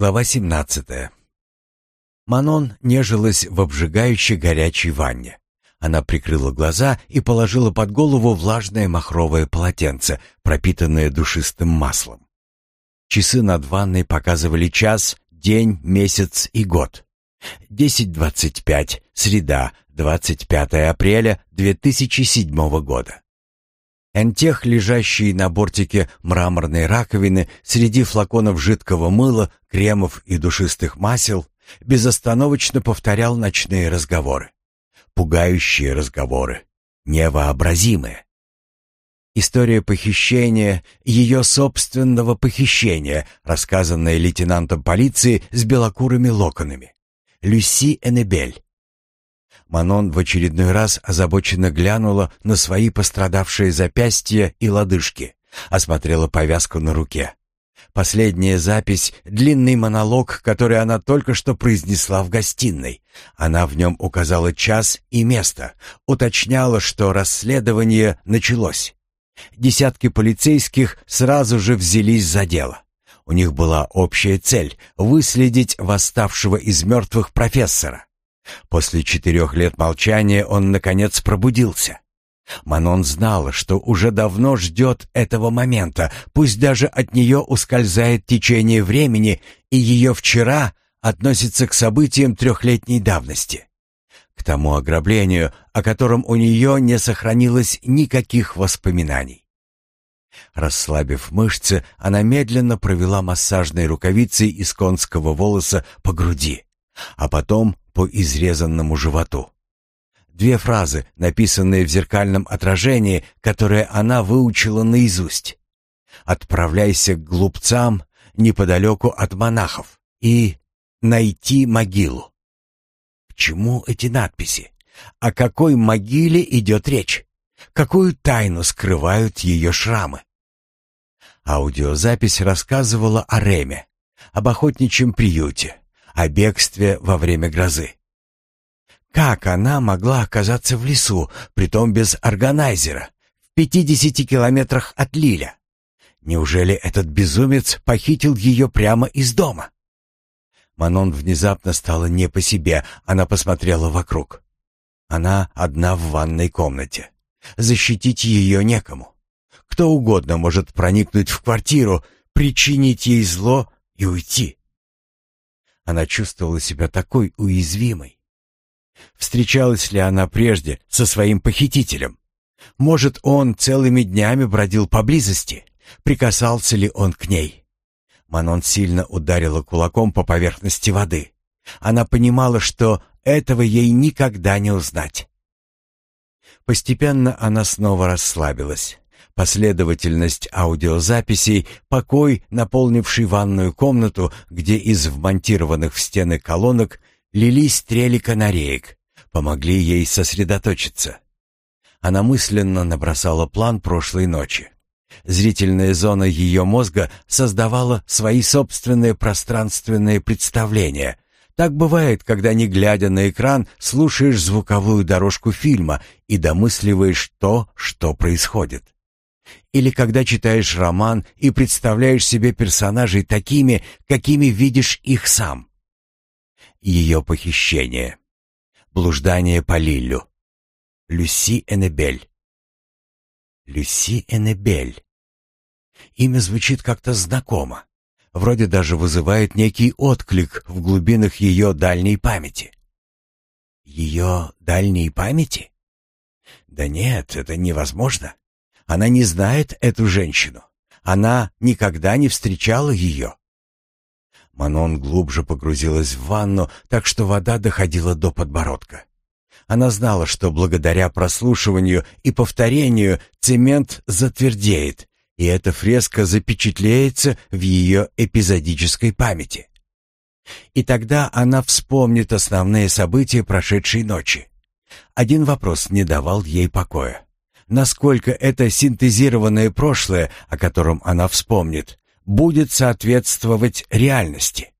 Глава 17. Манон нежилась в обжигающей горячей ванне. Она прикрыла глаза и положила под голову влажное махровое полотенце, пропитанное душистым маслом. Часы над ванной показывали час, день, месяц и год. 10.25, среда, 25 апреля 2007 года. Энтех, лежащий на бортике мраморной раковины среди флаконов жидкого мыла, кремов и душистых масел, безостановочно повторял ночные разговоры. Пугающие разговоры, невообразимые. История похищения, ее собственного похищения, рассказанная лейтенантом полиции с белокурыми локонами. Люси Эннебель, Манон в очередной раз озабоченно глянула на свои пострадавшие запястья и лодыжки, осмотрела повязку на руке. Последняя запись — длинный монолог, который она только что произнесла в гостиной. Она в нем указала час и место, уточняла, что расследование началось. Десятки полицейских сразу же взялись за дело. У них была общая цель — выследить восставшего из мертвых профессора. После четырех лет молчания он, наконец, пробудился. Манон знала, что уже давно ждет этого момента, пусть даже от нее ускользает течение времени, и ее вчера относится к событиям трехлетней давности. К тому ограблению, о котором у нее не сохранилось никаких воспоминаний. Расслабив мышцы, она медленно провела массажной рукавицей из конского волоса по груди, а потом по изрезанному животу. Две фразы, написанные в зеркальном отражении, которые она выучила наизусть. «Отправляйся к глупцам неподалеку от монахов» и «Найти могилу». К чему эти надписи? О какой могиле идет речь? Какую тайну скрывают ее шрамы? Аудиозапись рассказывала о Реме, об охотничьем приюте, о бегстве во время грозы. Как она могла оказаться в лесу, притом без органайзера, в 50 километрах от Лиля? Неужели этот безумец похитил ее прямо из дома? Манон внезапно стала не по себе, она посмотрела вокруг. Она одна в ванной комнате. Защитить ее некому. Кто угодно может проникнуть в квартиру, причинить ей зло и уйти. Она чувствовала себя такой уязвимой. Встречалась ли она прежде со своим похитителем? Может, он целыми днями бродил поблизости? Прикасался ли он к ней? Манон сильно ударила кулаком по поверхности воды. Она понимала, что этого ей никогда не узнать. Постепенно она снова расслабилась. Последовательность аудиозаписей, покой, наполнивший ванную комнату, где из вмонтированных в стены колонок лились трели канареек, помогли ей сосредоточиться. Она мысленно набросала план прошлой ночи. Зрительная зона ее мозга создавала свои собственные пространственные представления. Так бывает, когда, не глядя на экран, слушаешь звуковую дорожку фильма и домысливаешь то, что происходит. Или когда читаешь роман и представляешь себе персонажей такими, какими видишь их сам. Ее похищение. Блуждание по Лиллю. Люси Эннебель. Люси Эннебель. Имя звучит как-то знакомо. Вроде даже вызывает некий отклик в глубинах ее дальней памяти. Ее дальней памяти? Да нет, это невозможно. Она не знает эту женщину. Она никогда не встречала ее. Манон глубже погрузилась в ванну, так что вода доходила до подбородка. Она знала, что благодаря прослушиванию и повторению цемент затвердеет, и эта фреска запечатлеется в ее эпизодической памяти. И тогда она вспомнит основные события прошедшей ночи. Один вопрос не давал ей покоя насколько это синтезированное прошлое, о котором она вспомнит, будет соответствовать реальности.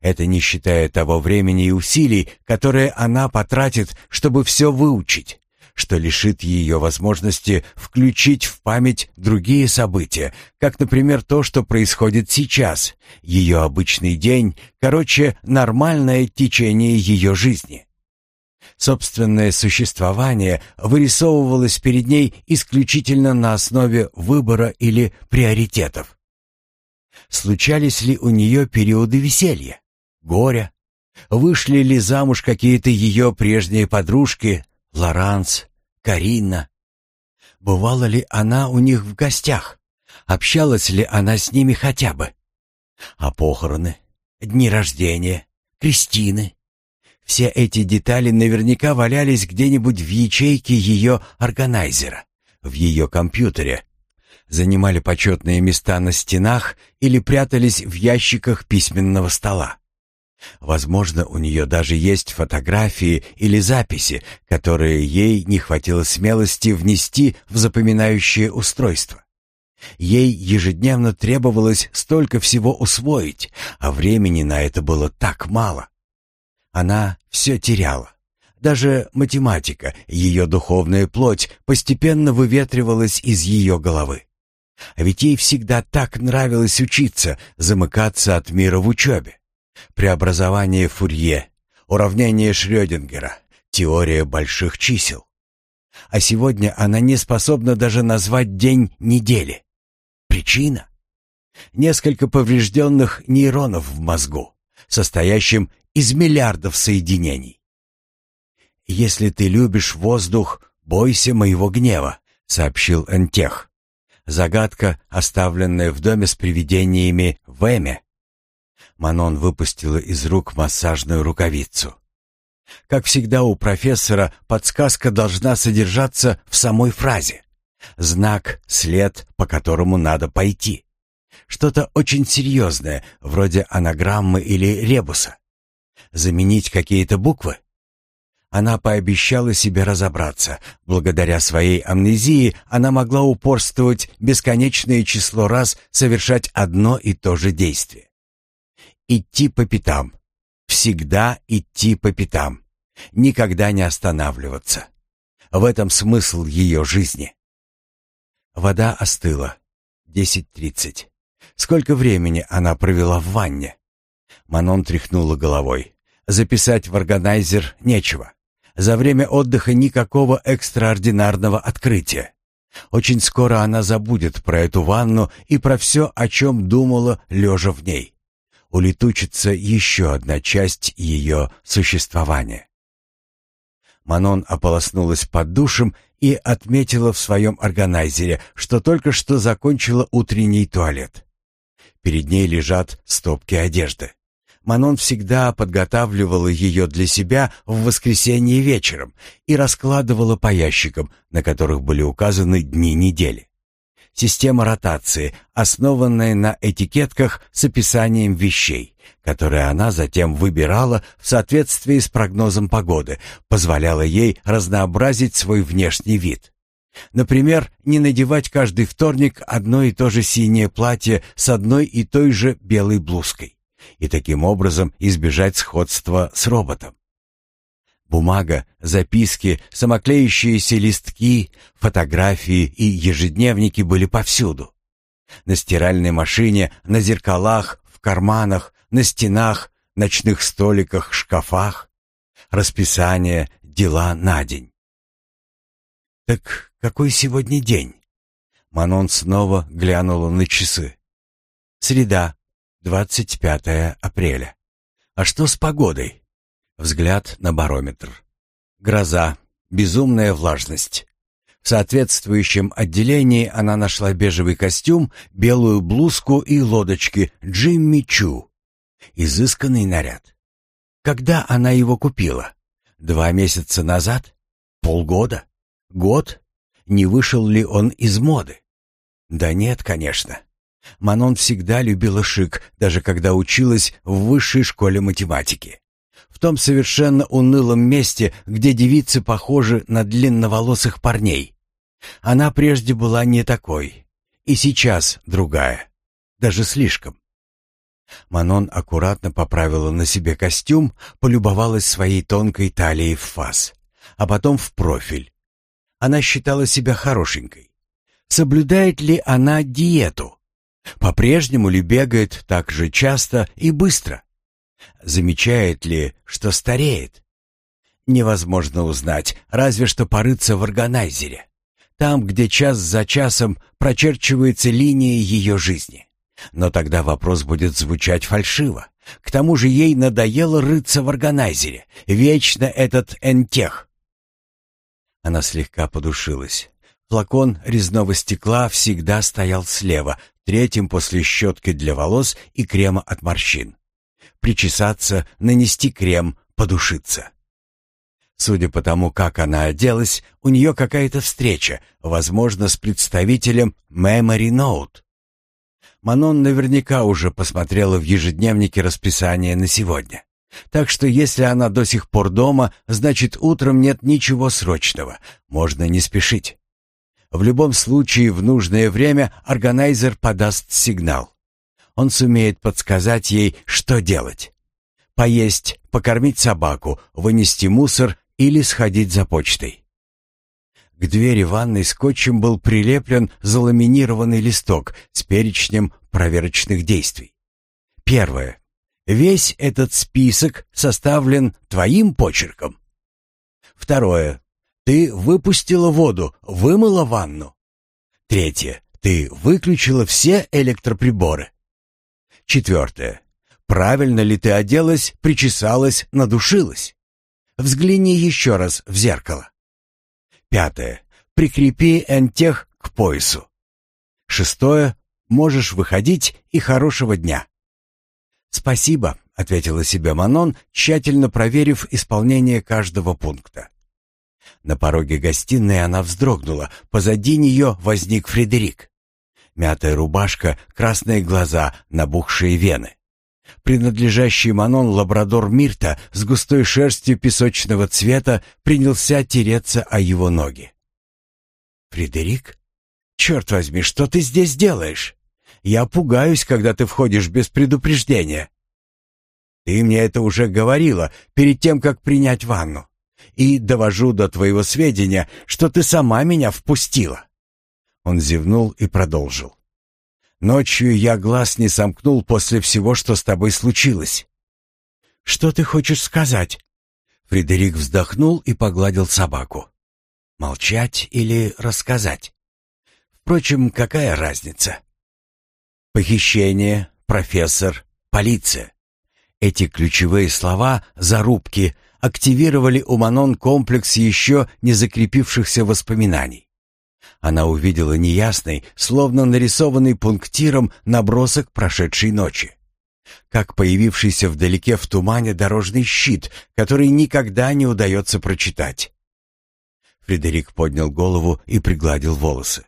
Это не считая того времени и усилий, которые она потратит, чтобы все выучить, что лишит ее возможности включить в память другие события, как, например, то, что происходит сейчас, ее обычный день, короче, нормальное течение ее жизни. Собственное существование вырисовывалось перед ней исключительно на основе выбора или приоритетов. Случались ли у нее периоды веселья, горя, Вышли ли замуж какие-то ее прежние подружки, Лоранс, Карина? Бывала ли она у них в гостях? Общалась ли она с ними хотя бы? А похороны, дни рождения, крестины? Все эти детали наверняка валялись где-нибудь в ячейке ее органайзера, в ее компьютере, занимали почетные места на стенах или прятались в ящиках письменного стола. Возможно, у нее даже есть фотографии или записи, которые ей не хватило смелости внести в запоминающее устройство. Ей ежедневно требовалось столько всего усвоить, а времени на это было так мало. Она все теряла. Даже математика, ее духовная плоть, постепенно выветривалась из ее головы. А ведь ей всегда так нравилось учиться, замыкаться от мира в учебе. Преобразование Фурье, уравнение Шрёдингера, теория больших чисел. А сегодня она не способна даже назвать день недели. Причина? Несколько поврежденных нейронов в мозгу, состоящим из миллиардов соединений. «Если ты любишь воздух, бойся моего гнева», — сообщил Энтех. Загадка, оставленная в доме с привидениями в Эме, Манон выпустила из рук массажную рукавицу. Как всегда у профессора, подсказка должна содержаться в самой фразе. Знак, след, по которому надо пойти. Что-то очень серьезное, вроде анаграммы или ребуса. Заменить какие-то буквы? Она пообещала себе разобраться. Благодаря своей амнезии она могла упорствовать бесконечное число раз совершать одно и то же действие. Идти по пятам. Всегда идти по пятам. Никогда не останавливаться. В этом смысл ее жизни. Вода остыла. Десять тридцать. Сколько времени она провела в ванне? Манон тряхнула головой. Записать в органайзер нечего. За время отдыха никакого экстраординарного открытия. Очень скоро она забудет про эту ванну и про все, о чем думала, лежа в ней улетучится еще одна часть ее существования. Манон ополоснулась под душем и отметила в своем органайзере, что только что закончила утренний туалет. Перед ней лежат стопки одежды. Манон всегда подготавливала ее для себя в воскресенье вечером и раскладывала по ящикам, на которых были указаны дни недели. Система ротации, основанная на этикетках с описанием вещей, которые она затем выбирала в соответствии с прогнозом погоды, позволяла ей разнообразить свой внешний вид. Например, не надевать каждый вторник одно и то же синее платье с одной и той же белой блузкой и таким образом избежать сходства с роботом. Бумага, записки, самоклеющиеся листки, фотографии и ежедневники были повсюду. На стиральной машине, на зеркалах, в карманах, на стенах, ночных столиках, шкафах. Расписание, дела на день. «Так какой сегодня день?» Манон снова глянула на часы. «Среда, 25 апреля. А что с погодой?» Взгляд на барометр. Гроза. Безумная влажность. В соответствующем отделении она нашла бежевый костюм, белую блузку и лодочки Джимми Чу. Изысканный наряд. Когда она его купила? Два месяца назад? Полгода? Год? Не вышел ли он из моды? Да нет, конечно. Манон всегда любила шик, даже когда училась в высшей школе математики в том совершенно унылом месте, где девицы похожи на длинноволосых парней. Она прежде была не такой, и сейчас другая, даже слишком. Манон аккуратно поправила на себе костюм, полюбовалась своей тонкой талией в фас, а потом в профиль. она считала себя хорошенькой? Соблюдает ли она диету? По-прежнему ли бегает так же часто и быстро? Замечает ли, что стареет? Невозможно узнать, разве что порыться в органайзере. Там, где час за часом прочерчивается линия ее жизни. Но тогда вопрос будет звучать фальшиво. К тому же ей надоело рыться в органайзере. Вечно этот энтех. Она слегка подушилась. Флакон резного стекла всегда стоял слева, третьим после щетки для волос и крема от морщин. Причесаться, нанести крем, подушиться. Судя по тому, как она оделась, у нее какая-то встреча, возможно, с представителем Memory Note. Манон наверняка уже посмотрела в ежедневнике расписание на сегодня. Так что если она до сих пор дома, значит утром нет ничего срочного, можно не спешить. В любом случае, в нужное время органайзер подаст сигнал. Он сумеет подсказать ей, что делать. Поесть, покормить собаку, вынести мусор или сходить за почтой. К двери ванной скотчем был прилеплен заламинированный листок с перечнем проверочных действий. Первое. Весь этот список составлен твоим почерком. Второе. Ты выпустила воду, вымыла ванну. Третье. Ты выключила все электроприборы. Четвертое. Правильно ли ты оделась, причесалась, надушилась? Взгляни еще раз в зеркало. Пятое. Прикрепи энтех к поясу. Шестое. Можешь выходить и хорошего дня. Спасибо, ответила себе Манон, тщательно проверив исполнение каждого пункта. На пороге гостиной она вздрогнула. Позади нее возник Фредерик. Мятая рубашка, красные глаза, набухшие вены принадлежащий Манон лабрадор Мирта с густой шерстью песочного цвета принялся тереться о его ноги. «Фредерик? Черт возьми, что ты здесь делаешь? Я пугаюсь, когда ты входишь без предупреждения». «Ты мне это уже говорила перед тем, как принять ванну. И довожу до твоего сведения, что ты сама меня впустила». Он зевнул и продолжил. Ночью я глаз не сомкнул после всего, что с тобой случилось. Что ты хочешь сказать? Фредерик вздохнул и погладил собаку. Молчать или рассказать? Впрочем, какая разница? Похищение, профессор, полиция. Эти ключевые слова зарубки активировали у Манон комплекс еще не закрепившихся воспоминаний. Она увидела неясный, словно нарисованный пунктиром набросок прошедшей ночи. Как появившийся вдалеке в тумане дорожный щит, который никогда не удается прочитать. Фредерик поднял голову и пригладил волосы.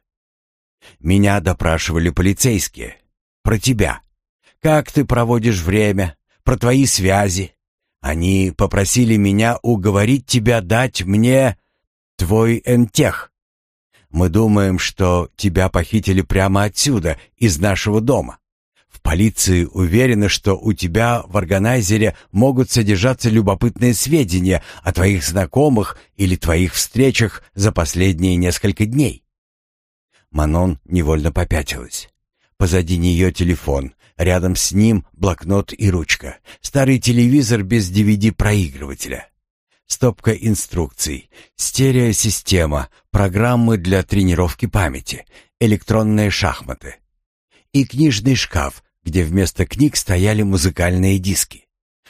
«Меня допрашивали полицейские. Про тебя. Как ты проводишь время? Про твои связи. Они попросили меня уговорить тебя дать мне твой энтех. Мы думаем, что тебя похитили прямо отсюда, из нашего дома. В полиции уверены, что у тебя в органайзере могут содержаться любопытные сведения о твоих знакомых или твоих встречах за последние несколько дней. Манон невольно попятилась. Позади нее телефон, рядом с ним блокнот и ручка, старый телевизор без DVD-проигрывателя стопка инструкций, стереосистема, программы для тренировки памяти, электронные шахматы. И книжный шкаф, где вместо книг стояли музыкальные диски.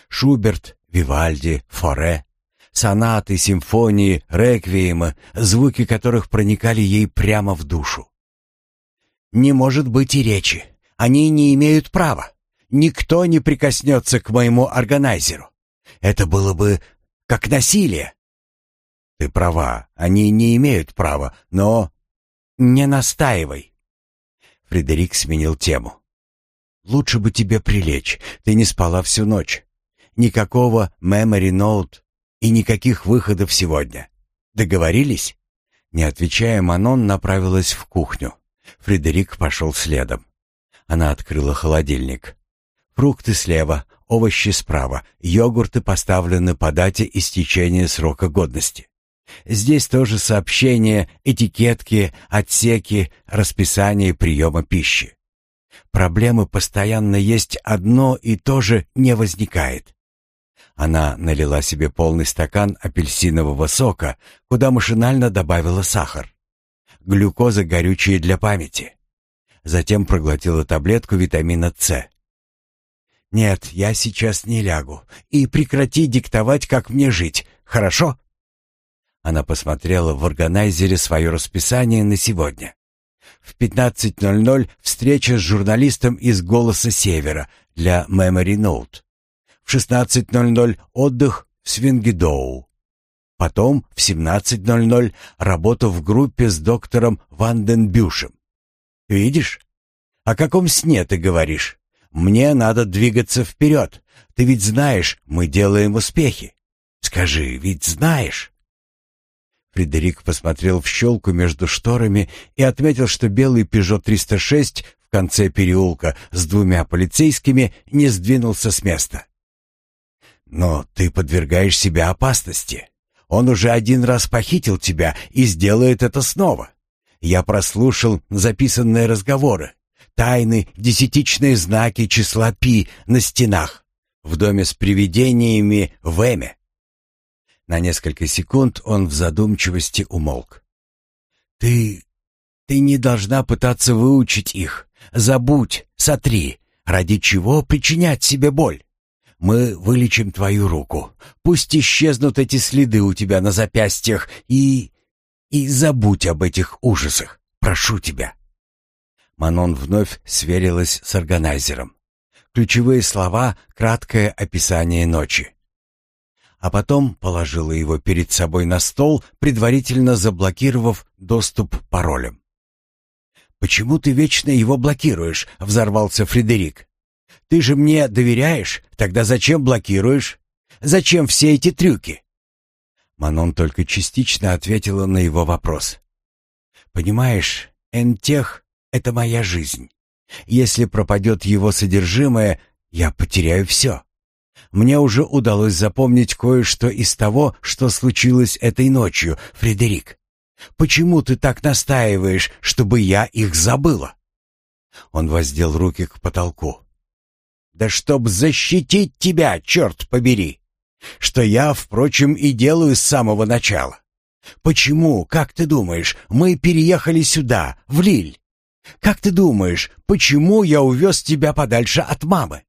Шуберт, Вивальди, Форе, сонаты, симфонии, реквиемы, звуки которых проникали ей прямо в душу. Не может быть и речи. Они не имеют права. Никто не прикоснется к моему органайзеру. Это было бы как насилие. Ты права, они не имеют права, но... Не настаивай. Фредерик сменил тему. Лучше бы тебе прилечь, ты не спала всю ночь. Никакого memory note и никаких выходов сегодня. Договорились? Не отвечая, Манон направилась в кухню. Фредерик пошел следом. Она открыла холодильник. Фрукты слева, овощи справа, йогурты поставлены по дате истечения срока годности. Здесь тоже сообщения, этикетки, отсеки, расписание приема пищи. Проблемы постоянно есть, одно и то же не возникает. Она налила себе полный стакан апельсинового сока, куда машинально добавила сахар. Глюкоза горючая для памяти. Затем проглотила таблетку витамина С. «Нет, я сейчас не лягу. И прекрати диктовать, как мне жить, хорошо?» Она посмотрела в органайзере свое расписание на сегодня. В 15.00 встреча с журналистом из «Голоса Севера» для Memory Note. В 16.00 отдых в Свингедоу. Потом в 17.00 работа в группе с доктором Ванденбюшем. Видишь? О каком сне ты говоришь? Мне надо двигаться вперед. Ты ведь знаешь, мы делаем успехи. Скажи, ведь знаешь? Фредерик посмотрел в щелку между шторами и отметил, что белый «Пежо 306» в конце переулка с двумя полицейскими не сдвинулся с места. Но ты подвергаешь себя опасности. Он уже один раз похитил тебя и сделает это снова. Я прослушал записанные разговоры, тайны, десятичные знаки числа пи на стенах в доме с привидениями в Эме. На несколько секунд он в задумчивости умолк. «Ты... ты не должна пытаться выучить их. Забудь, сотри. Ради чего причинять себе боль? Мы вылечим твою руку. Пусть исчезнут эти следы у тебя на запястьях и... и забудь об этих ужасах. Прошу тебя». Манон вновь сверилась с органайзером. Ключевые слова — краткое описание ночи. А потом положила его перед собой на стол, предварительно заблокировав доступ паролем. «Почему ты вечно его блокируешь?» — взорвался Фредерик. Ты же мне доверяешь? Тогда зачем блокируешь? Зачем все эти трюки?» Манон только частично ответила на его вопрос. «Понимаешь, Энтех — это моя жизнь. Если пропадет его содержимое, я потеряю все. Мне уже удалось запомнить кое-что из того, что случилось этой ночью, Фредерик. Почему ты так настаиваешь, чтобы я их забыла?» Он воздел руки к потолку. Да чтоб защитить тебя, черт побери! Что я, впрочем, и делаю с самого начала. Почему, как ты думаешь, мы переехали сюда, в Лиль? Как ты думаешь, почему я увез тебя подальше от мамы?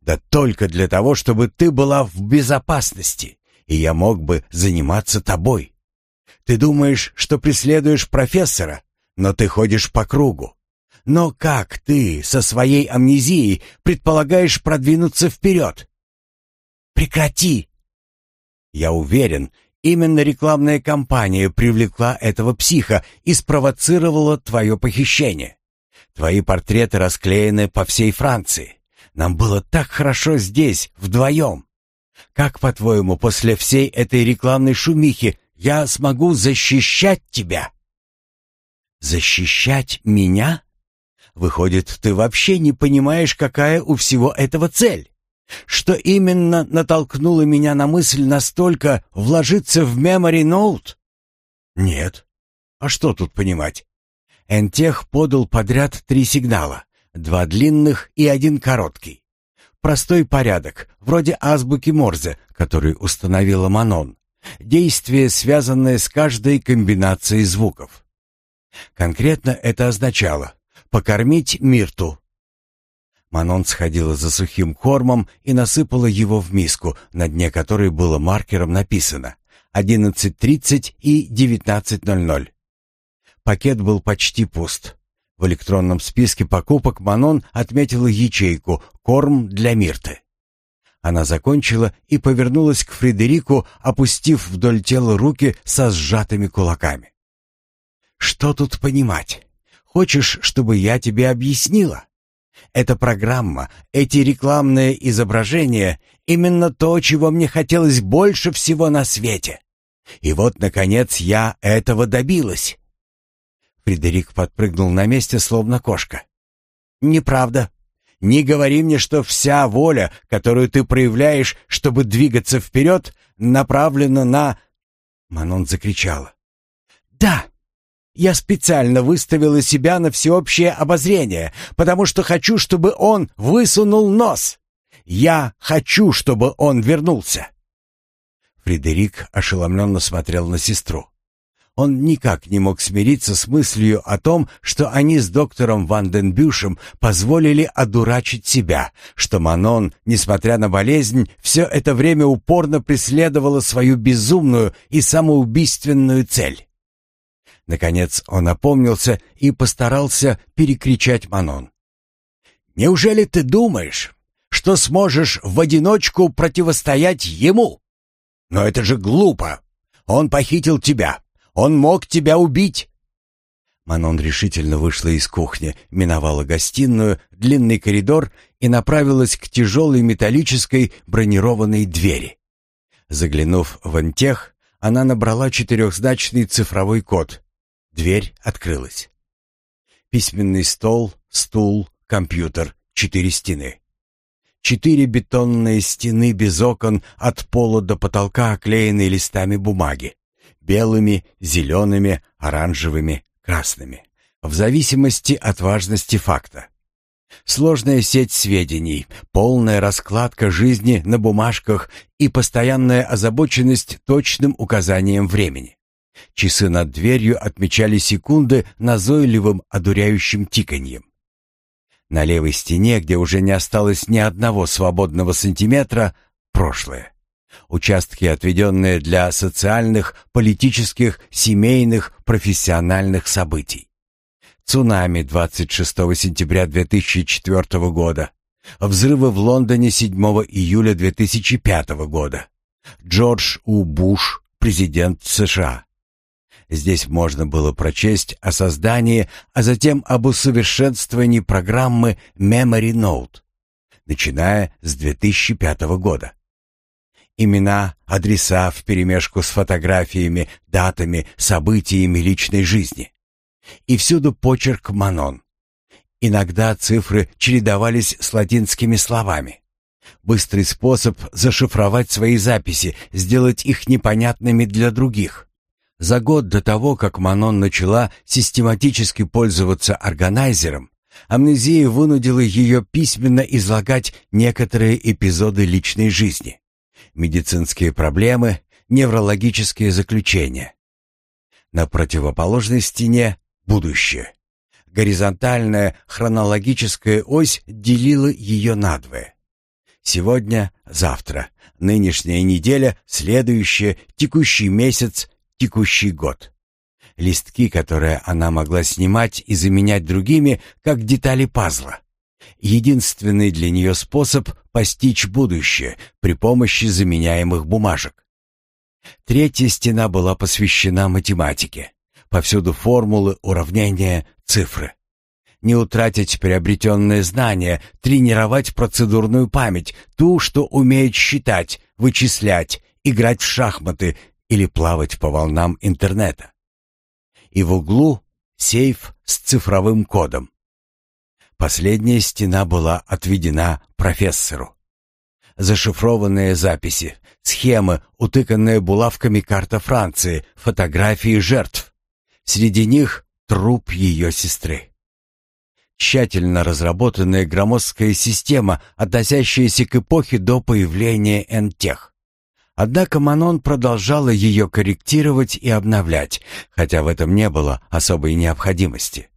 Да только для того, чтобы ты была в безопасности, и я мог бы заниматься тобой. Ты думаешь, что преследуешь профессора, но ты ходишь по кругу. Но как ты со своей амнезией предполагаешь продвинуться вперед? Прекрати! Я уверен, именно рекламная кампания привлекла этого психа и спровоцировала твое похищение. Твои портреты расклеены по всей Франции. Нам было так хорошо здесь, вдвоем. Как, по-твоему, после всей этой рекламной шумихи я смогу защищать тебя?» «Защищать меня?» Выходит, ты вообще не понимаешь, какая у всего этого цель. Что именно натолкнуло меня на мысль настолько вложиться в Memory Note? Нет. А что тут понимать? Энтех подал подряд три сигнала. Два длинных и один короткий. Простой порядок, вроде азбуки Морзе, который установила Манон. Действие, связанное с каждой комбинацией звуков. Конкретно это означало покормить Мирту». Манон сходила за сухим кормом и насыпала его в миску, на дне которой было маркером написано 11.30 и 19.00. Пакет был почти пуст. В электронном списке покупок Манон отметила ячейку «Корм для Мирты». Она закончила и повернулась к Фредерику, опустив вдоль тела руки со сжатыми кулаками. «Что тут понимать? Хочешь, чтобы я тебе объяснила? Эта программа, эти рекламные изображения — именно то, чего мне хотелось больше всего на свете. И вот, наконец, я этого добилась. Фредерик подпрыгнул на месте, словно кошка. «Неправда. Не говори мне, что вся воля, которую ты проявляешь, чтобы двигаться вперед, направлена на...» Манон закричала. «Да! Я специально выставила себя на всеобщее обозрение, потому что хочу, чтобы он высунул нос. Я хочу, чтобы он вернулся!» Фредерик ошеломленно смотрел на сестру. Он никак не мог смириться с мыслью о том, что они с доктором Ванденбюшем позволили одурачить себя, что Манон, несмотря на болезнь, все это время упорно преследовала свою безумную и самоубийственную цель. Наконец он опомнился и постарался перекричать Манон. «Неужели ты думаешь, что сможешь в одиночку противостоять ему? Но это же глупо! Он похитил тебя, он мог тебя убить!» Манон решительно вышла из кухни, миновала гостиную, длинный коридор и направилась к тяжелой металлической бронированной двери. Заглянув в антех, она набрала четырехзначный цифровой код. Дверь открылась. Письменный стол, стул, компьютер, четыре стены. Четыре бетонные стены без окон от пола до потолка оклеены листами бумаги белыми, зелеными, оранжевыми, красными, в зависимости от важности факта. Сложная сеть сведений, полная раскладка жизни на бумажках и постоянная озабоченность точным указанием времени. Часы над дверью отмечали секунды назойливым одуряющим тиканьем. На левой стене, где уже не осталось ни одного свободного сантиметра, прошлое участки, отведенные для социальных, политических, семейных, профессиональных событий. Цунами 26 сентября 2004 года. Взрывы в Лондоне 7 июля 2005 года. Джордж У. Буш, президент США. Здесь можно было прочесть о создании, а затем об усовершенствовании программы Memory Note, начиная с 2005 года. Имена, адреса вперемешку с фотографиями, датами, событиями личной жизни. И всюду почерк Манон. Иногда цифры чередовались с латинскими словами. Быстрый способ зашифровать свои записи, сделать их непонятными для других. За год до того, как Манон начала систематически пользоваться органайзером, амнезия вынудила ее письменно излагать некоторые эпизоды личной жизни медицинские проблемы, неврологические заключения. На противоположной стене – будущее. Горизонтальная хронологическая ось делила ее надвое. Сегодня, завтра, нынешняя неделя, следующая, текущий месяц, текущий год. Листки, которые она могла снимать и заменять другими, как детали пазла. Единственный для нее способ постичь будущее при помощи заменяемых бумажек. Третья стена была посвящена математике. Повсюду формулы, уравнения, цифры. Не утратить приобретенные знания, тренировать процедурную память, ту, что умеет считать, вычислять, играть в шахматы или плавать по волнам интернета. И в углу сейф с цифровым кодом. Последняя стена была отведена профессору. Зашифрованные записи, схемы, утыканная булавками карта Франции, фотографии жертв. Среди них труп ее сестры. Тщательно разработанная громоздкая система, относящаяся к эпохе до появления Энтех. Однако Манон продолжала ее корректировать и обновлять, хотя в этом не было особой необходимости.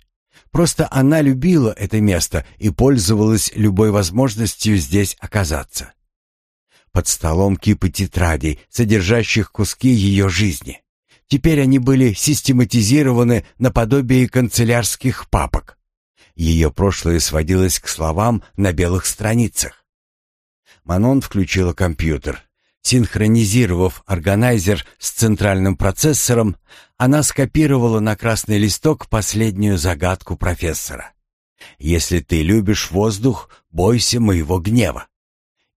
Просто она любила это место и пользовалась любой возможностью здесь оказаться. Под столом кипы тетрадей, содержащих куски ее жизни. Теперь они были систематизированы наподобие канцелярских папок. Ее прошлое сводилось к словам на белых страницах. Манон включила компьютер. Синхронизировав органайзер с центральным процессором, она скопировала на красный листок последнюю загадку профессора. «Если ты любишь воздух, бойся моего гнева»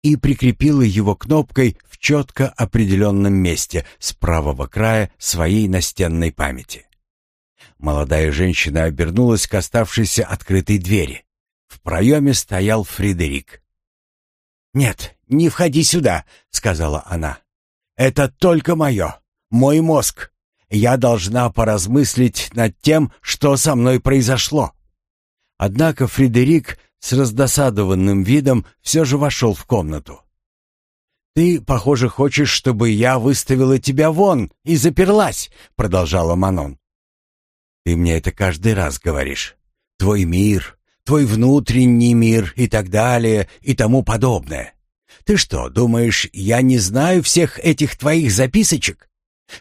и прикрепила его кнопкой в четко определенном месте с правого края своей настенной памяти. Молодая женщина обернулась к оставшейся открытой двери. В проеме стоял Фредерик. «Нет, не входи сюда», — сказала она. «Это только мое. мой мозг. Я должна поразмыслить над тем, что со мной произошло». Однако Фредерик с раздосадованным видом все же вошел в комнату. «Ты, похоже, хочешь, чтобы я выставила тебя вон и заперлась», — продолжала Манон. «Ты мне это каждый раз говоришь. Твой мир, твой внутренний мир и так далее и тому подобное. Ты что, думаешь, я не знаю всех этих твоих записочек?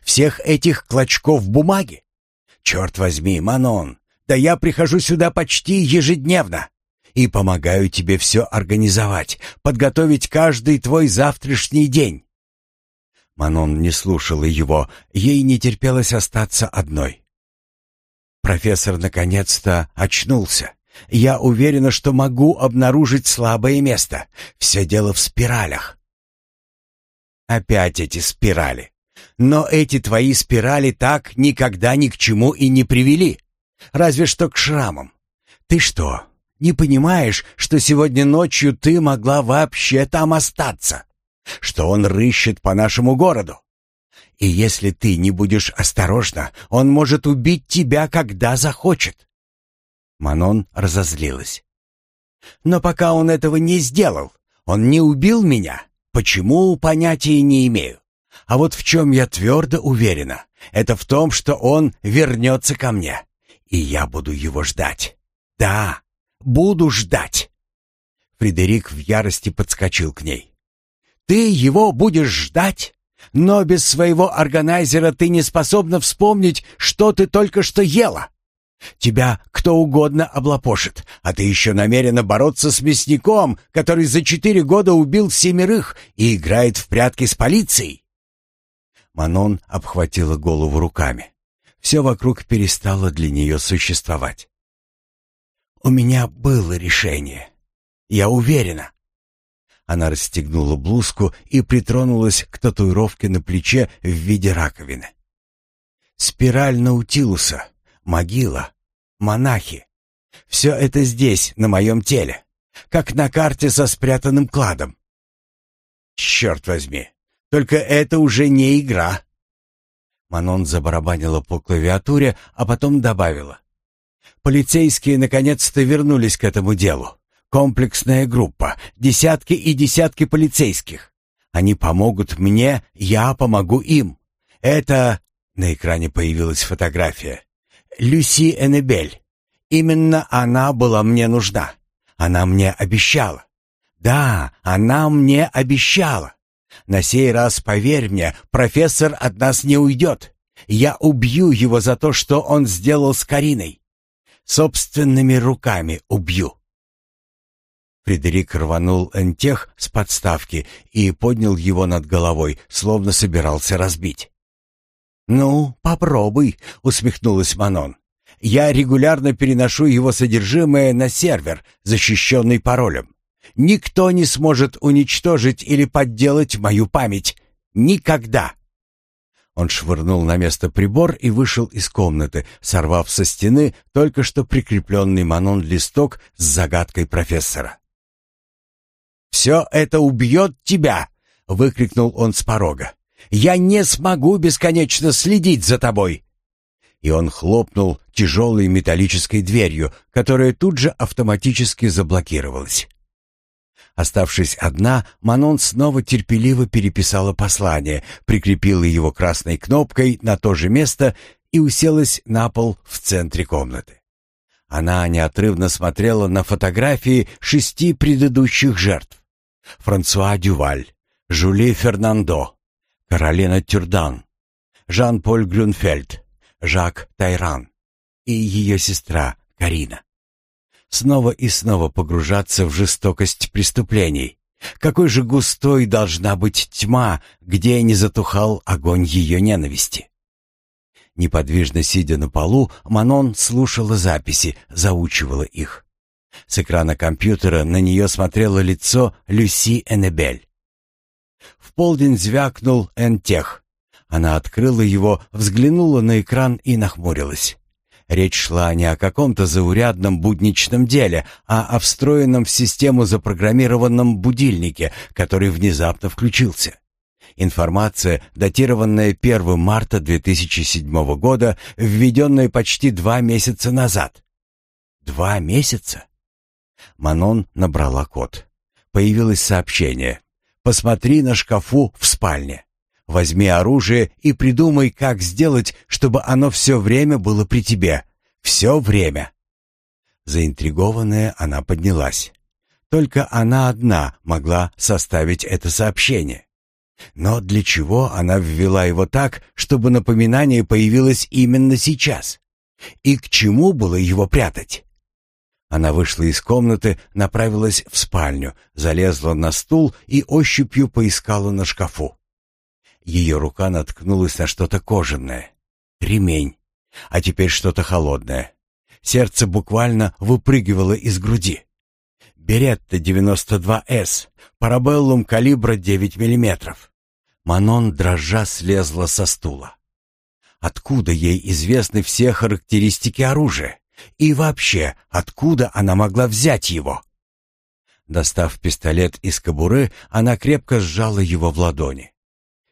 Всех этих клочков бумаги? Черт возьми, Манон, да я прихожу сюда почти ежедневно и помогаю тебе все организовать, подготовить каждый твой завтрашний день». Манон не слушала его, ей не терпелось остаться одной. Профессор наконец-то очнулся. Я уверена, что могу обнаружить слабое место. Все дело в спиралях. Опять эти спирали. Но эти твои спирали так никогда ни к чему и не привели. Разве что к шрамам. Ты что, не понимаешь, что сегодня ночью ты могла вообще там остаться? Что он рыщет по нашему городу? И если ты не будешь осторожна, он может убить тебя, когда захочет. Манон разозлилась. Но пока он этого не сделал, он не убил меня. Почему, понятия не имею. А вот в чем я твердо уверена, это в том, что он вернется ко мне. И я буду его ждать. Да, Буду ждать. Фредерик в ярости подскочил к ней. Ты его будешь ждать? Но без своего органайзера ты не способна вспомнить, что ты только что ела. Тебя кто угодно облапошит, а ты еще намерена бороться с мясником, который за четыре года убил семерых и играет в прятки с полицией. Манон обхватила голову руками. Все вокруг перестало для нее существовать. У меня было решение. Я уверена. Она расстегнула блузку и притронулась к татуировке на плече в виде раковины. Спираль Наутилуса, могила, монахи. Все это здесь, на моем теле, как на карте со спрятанным кладом. Черт возьми, только это уже не игра. Манон забарабанила по клавиатуре, а потом добавила. Полицейские наконец-то вернулись к этому делу. Комплексная группа, десятки и десятки полицейских. Они помогут мне, я помогу им. Это... На экране появилась фотография. Люси Эннебель. Именно она была мне нужна. Она мне обещала. Да, она мне обещала. На сей раз, поверь мне, профессор от нас не уйдет. Я убью его за то, что он сделал с Кариной собственными руками убью. Фредерик рванул энтех с подставки и поднял его над головой, словно собирался разбить. «Ну, попробуй», — усмехнулась Манон. «Я регулярно переношу его содержимое на сервер, защищенный паролем. Никто не сможет уничтожить или подделать мою память. Никогда!» Он швырнул на место прибор и вышел из комнаты, сорвав со стены только что прикрепленный Манон листок с загадкой профессора. «Все это убьет тебя!» — выкрикнул он с порога. «Я не смогу бесконечно следить за тобой!» И он хлопнул тяжелой металлической дверью, которая тут же автоматически заблокировалась. Оставшись одна, Манон снова терпеливо переписала послание, прикрепила его красной кнопкой на то же место и уселась на пол в центре комнаты. Она неотрывно смотрела на фотографии шести предыдущих жертв. Франсуа Дюваль, Жюли Фернандо, Каролина Тюрдан, Жан-Поль Грюнфельд, Жак Тайран и ее сестра Карина снова и снова погружаться в жестокость преступлений. Какой же густой должна быть тьма, где не затухал огонь ее ненависти. Неподвижно сидя на полу, Манон слушала записи, заучивала их. С экрана компьютера на нее смотрело лицо Люси Эннебель. В полдень звякнул Энтех. Она открыла его, взглянула на экран и нахмурилась. Речь шла не о каком-то заурядном будничном деле, а о встроенном в систему запрограммированном будильнике, который внезапно включился. Информация, датированная 1 марта 2007 года, введенная почти два месяца назад. Два месяца? Манон набрала код. Появилось сообщение. «Посмотри на шкафу в спальне. Возьми оружие и придумай, как сделать, чтобы оно все время было при тебе. Все время». Заинтригованная, она поднялась. Только она одна могла составить это сообщение. Но для чего она ввела его так, чтобы напоминание появилось именно сейчас? И к чему было его прятать? Она вышла из комнаты, направилась в спальню, залезла на стул и ощупью поискала на шкафу. Ее рука наткнулась на что-то кожаное. Ремень. А теперь что-то холодное. Сердце буквально выпрыгивало из груди. Беретта 92С, парабеллум калибра 9 миллиметров. Манон дрожа слезла со стула. Откуда ей известны все характеристики оружия? И вообще, откуда она могла взять его? Достав пистолет из кобуры, она крепко сжала его в ладони.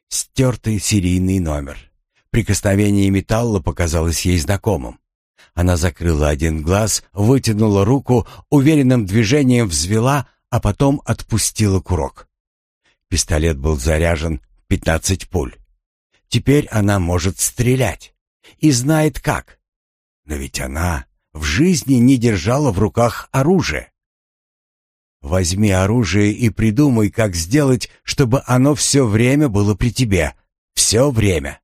Стертый серийный номер. Прикосновение металла показалось ей знакомым. Она закрыла один глаз, вытянула руку, уверенным движением взвела, а потом отпустила курок. Пистолет был заряжен Пятнадцать пуль. Теперь она может стрелять. И знает как. Но ведь она в жизни не держала в руках оружие. Возьми оружие и придумай, как сделать, чтобы оно все время было при тебе. Все время.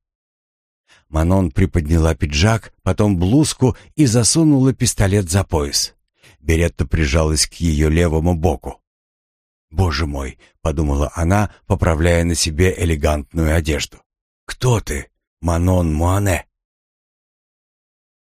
Манон приподняла пиджак, потом блузку и засунула пистолет за пояс. Беретта прижалась к ее левому боку. «Боже мой!» — подумала она, поправляя на себе элегантную одежду. «Кто ты, Манон Муане?»